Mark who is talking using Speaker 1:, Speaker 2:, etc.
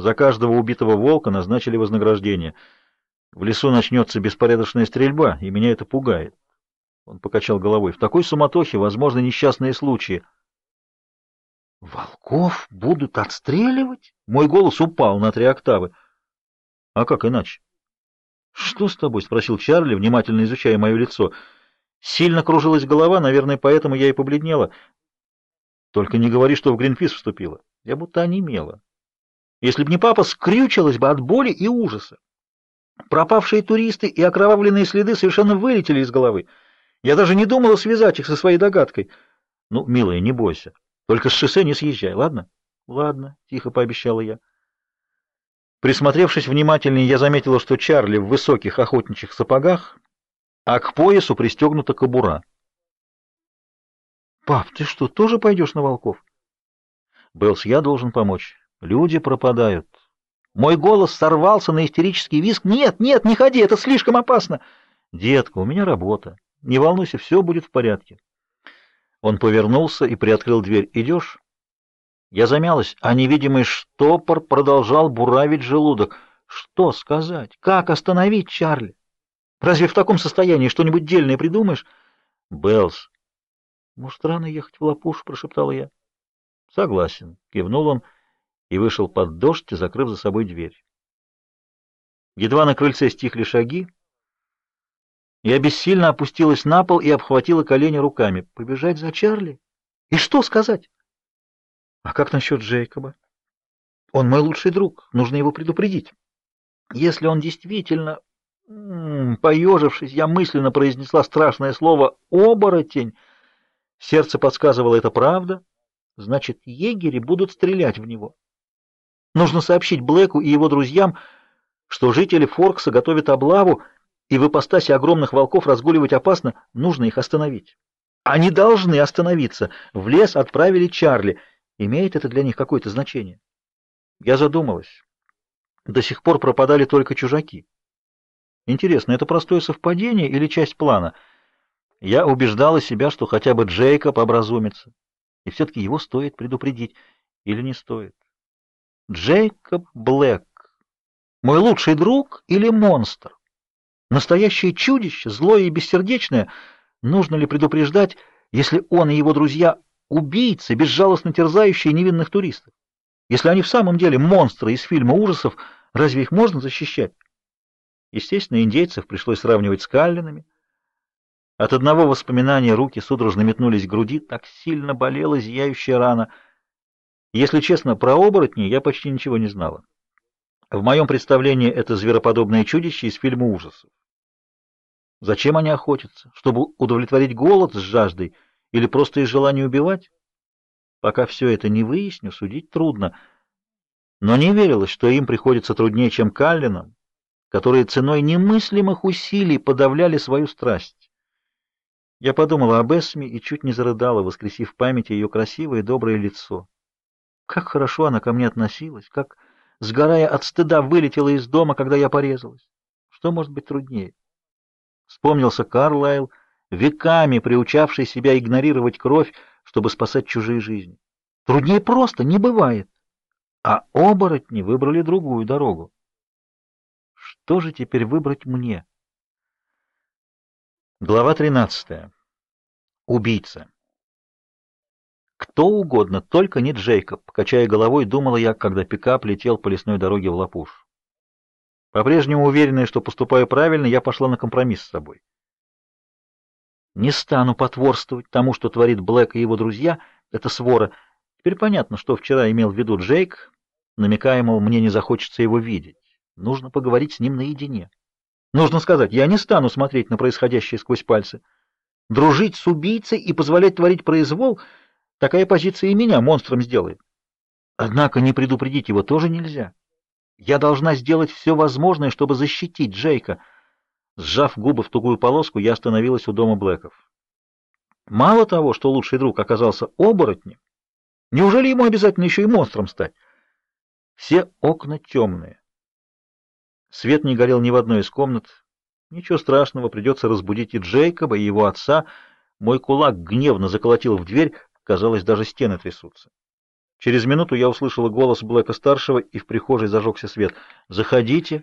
Speaker 1: За каждого убитого волка назначили вознаграждение. В лесу начнется беспорядочная стрельба, и меня это пугает. Он покачал головой. В такой суматохе возможны несчастные случаи. Волков будут отстреливать? Мой голос упал на три октавы. А как иначе? Что с тобой? спросил Чарли, внимательно изучая мое лицо. Сильно кружилась голова, наверное, поэтому я и побледнела. Только не говори, что в Гринпис вступила. Я будто онемела. Если б не папа, скрючилась бы от боли и ужаса. Пропавшие туристы и окровавленные следы совершенно вылетели из головы. Я даже не думала связать их со своей догадкой. Ну, милая, не бойся. Только с шоссе не съезжай, ладно? Ладно, тихо пообещала я. Присмотревшись внимательнее, я заметила, что Чарли в высоких охотничьих сапогах, а к поясу пристегнута кобура. Пап, ты что, тоже пойдешь на волков? Белс, я должен помочь. Люди пропадают. Мой голос сорвался на истерический визг. Нет, нет, не ходи, это слишком опасно. Детка, у меня работа. Не волнуйся, все будет в порядке. Он повернулся и приоткрыл дверь. Идешь? Я замялась, а невидимый штопор продолжал буравить желудок. Что сказать? Как остановить Чарли? Разве в таком состоянии что-нибудь дельное придумаешь? Белс. Может, рано ехать в Лапуш, прошептала я. Согласен, кивнул он и вышел под дождь, закрыв за собой дверь. Едва на крыльце стихли шаги, я бессильно опустилась на пол и обхватила колени руками. Побежать за Чарли? И что сказать? А как насчет Джейкоба? Он мой лучший друг, нужно его предупредить. Если он действительно... Поежившись, я мысленно произнесла страшное слово «оборотень». Сердце подсказывало, это правда. Значит, егери будут стрелять в него. Нужно сообщить Блэку и его друзьям, что жители Форкса готовят облаву, и в ипостаси огромных волков разгуливать опасно, нужно их остановить. Они должны остановиться. В лес отправили Чарли. Имеет это для них какое-то значение? Я задумалась. До сих пор пропадали только чужаки. Интересно, это простое совпадение или часть плана? Я убеждала себя, что хотя бы Джейкоб образумится. И все-таки его стоит предупредить. Или не стоит? Джейкоб Блэк. Мой лучший друг или монстр? Настоящее чудище, злое и бессердечное. Нужно ли предупреждать, если он и его друзья убийцы, безжалостно терзающие невинных туристов? Если они в самом деле монстры из фильма ужасов, разве их можно защищать? Естественно, индейцев пришлось сравнивать с каллинами. От одного воспоминания руки судорожно метнулись к груди, так сильно болела зияющая рана. Если честно, про оборотни я почти ничего не знала. В моем представлении это звероподобное чудище из фильма ужасов. Зачем они охотятся? Чтобы удовлетворить голод с жаждой или просто из желания убивать? Пока все это не выясню, судить трудно. Но не верилось, что им приходится труднее, чем Каллинам, которые ценой немыслимых усилий подавляли свою страсть. Я подумала об Эсме и чуть не зарыдала, воскресив в памяти ее красивое и доброе лицо. Как хорошо она ко мне относилась, как, сгорая от стыда, вылетела из дома, когда я порезалась. Что может быть труднее? Вспомнился Карлайл, веками приучавший себя игнорировать кровь, чтобы спасать чужие жизни. Труднее просто не бывает. А оборотни выбрали другую дорогу. Что же теперь выбрать мне? Глава 13. Убийца. Кто угодно, только не Джейкоб, качая головой, думала я, когда пикап летел по лесной дороге в Лапуш. По-прежнему уверенная, что поступаю правильно, я пошла на компромисс с собой. Не стану потворствовать тому, что творит Блэк и его друзья, это свора. Теперь понятно, что вчера имел в виду Джейк, намекая, мне не захочется его видеть. Нужно поговорить с ним наедине. Нужно сказать, я не стану смотреть на происходящее сквозь пальцы. Дружить с убийцей и позволять творить произвол — такая позиция и меня монстром сделает. Однако не предупредить его тоже нельзя. Я должна сделать все возможное, чтобы защитить Джейка. Сжав губы в тугую полоску, я остановилась у дома Блэков. Мало того, что лучший друг оказался оборотнем, неужели ему обязательно еще и монстром стать? Все окна темные. Свет не горел ни в одной из комнат. Ничего страшного, придется разбудить и Джейкоба, и его отца. Мой кулак гневно заколотил в дверь, казалось, даже стены трясутся. Через минуту я услышала голос Блэка-старшего, и в прихожей зажегся свет. «Заходите»,